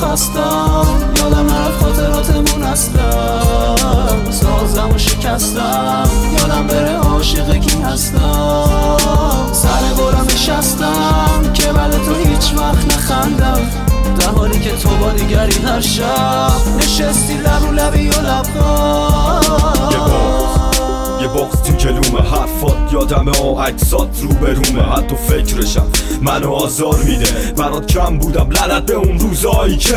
خستم یادم نرفت خاطراتمون هستم سازم و شکستم یادم بره عاشق کی هستم. سر بارم نشستم که بله تو هیچ وقت نخندم. در حالی که تو با دیگری هر شب نشستی لب و لبی و لبخواه یه بغز تو کلومه حرفات یادم عکسات رو برومه حتی فکرشم منو آزار میده. برات کم بودم لعنت به اون روزایی که.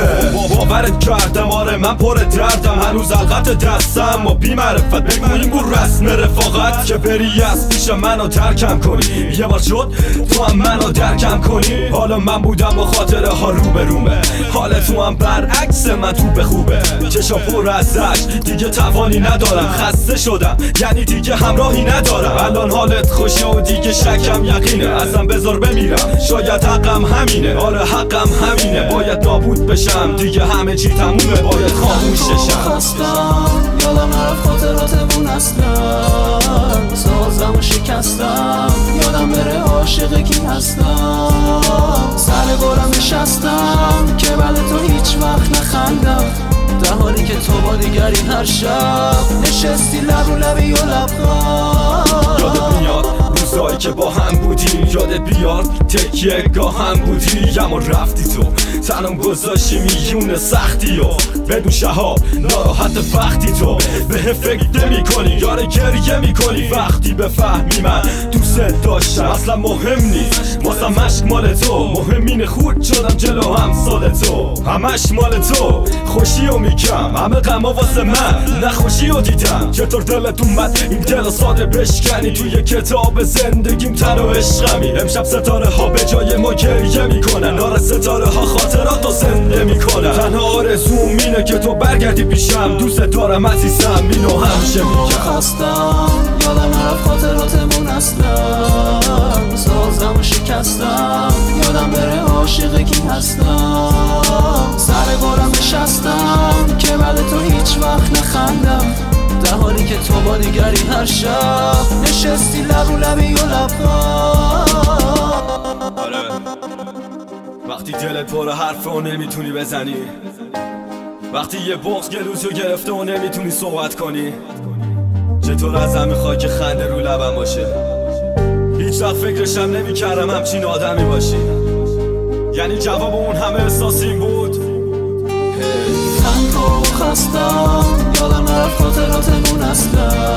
باورت کردم آره من پر دردم. هنوز القت دستم و بی معرفت بگو این بود رسم رفاقت که بری از پیش منو ترکم کنی. یه بار شد تو هم منو درکم کنی. حالا من بودم با خاطره ها رو برومه حال تو هم برعکس من تو به خوبه. چشا پر از دیگه توانی ندارم. خسته شدم. یعنی دیگه همراهی ندارم الان حالت خوشه و دیگه شکم یقینه. ازم بذار بمیرم. شاید حقم همینه. آره حقم همینه. باید نابود بشم. دیگه همه چی تمومه. باید خاموش ششم خستم یادم نرفت خاطراتمون اصلا سازم شکستم. یادم بره عاشق کی هستم. سر بارم نشستم. که بله تو هیچ وقت نخندم. در حالی که تو با دیگری هر شب نشستی لب و لبی و یادت میاد روزایی که با هم بودیم. یادت بیاد تکیه گاه هم بودی اما رفتی تو. تنم گذاشتی میون سختی و بدون شهاب ناراحت وقتی تو. به فکر نمی کنی یار گریه می‌کنی. وقتی بفهمی من دوست داشتم اصلا مهم نیست. واسه مشک مال تو. مهمین خود شدم جلو هم سال تو. همش مال تو. خوشی و میگم همه غما واسه من. نخوشی و دیدم. چطور دلت اومد؟ این دل ساده بشکنی. توی کتاب زندگیم تن و عشقمی امشب ستاره ها به جای ما گریه می‌کنن. آره ستاره ها خاطرات زنده می‌کنن. تنها آرزوم اینه که تو برگردی پیشم. دوست دارم عزیزم اینو همیشه میگم. خستم یادم نرفت خاطراتمون اصلا. سازم و شکستم. یادم بره عاشق کی هستم. سر بارم نشستم که بله تو هیچ وقت نخندم. در حالی که تو با دیگری هر شب. نشستی لب و لبی و آره. وقتی دلت پر حرفه و نمی‌تونی بزنی. وقتی یه بغز گلوتو گرفته و نمی‌تونی صحبت کنی. چطور ازم می‌خوای که خنده رو لبم باشه؟ هیچ وقت فکرشم نمی‌کردم همچین آدمی باشی. یعنی جواب اون همه احساسیم بود. تنها و خستم یادم نرفت خاطراتمون اصلا.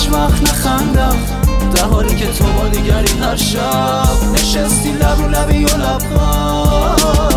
هیچ وقت نخندم. در حالی که تو با دیگری هر شب نشستی لب و لبی و لبخند.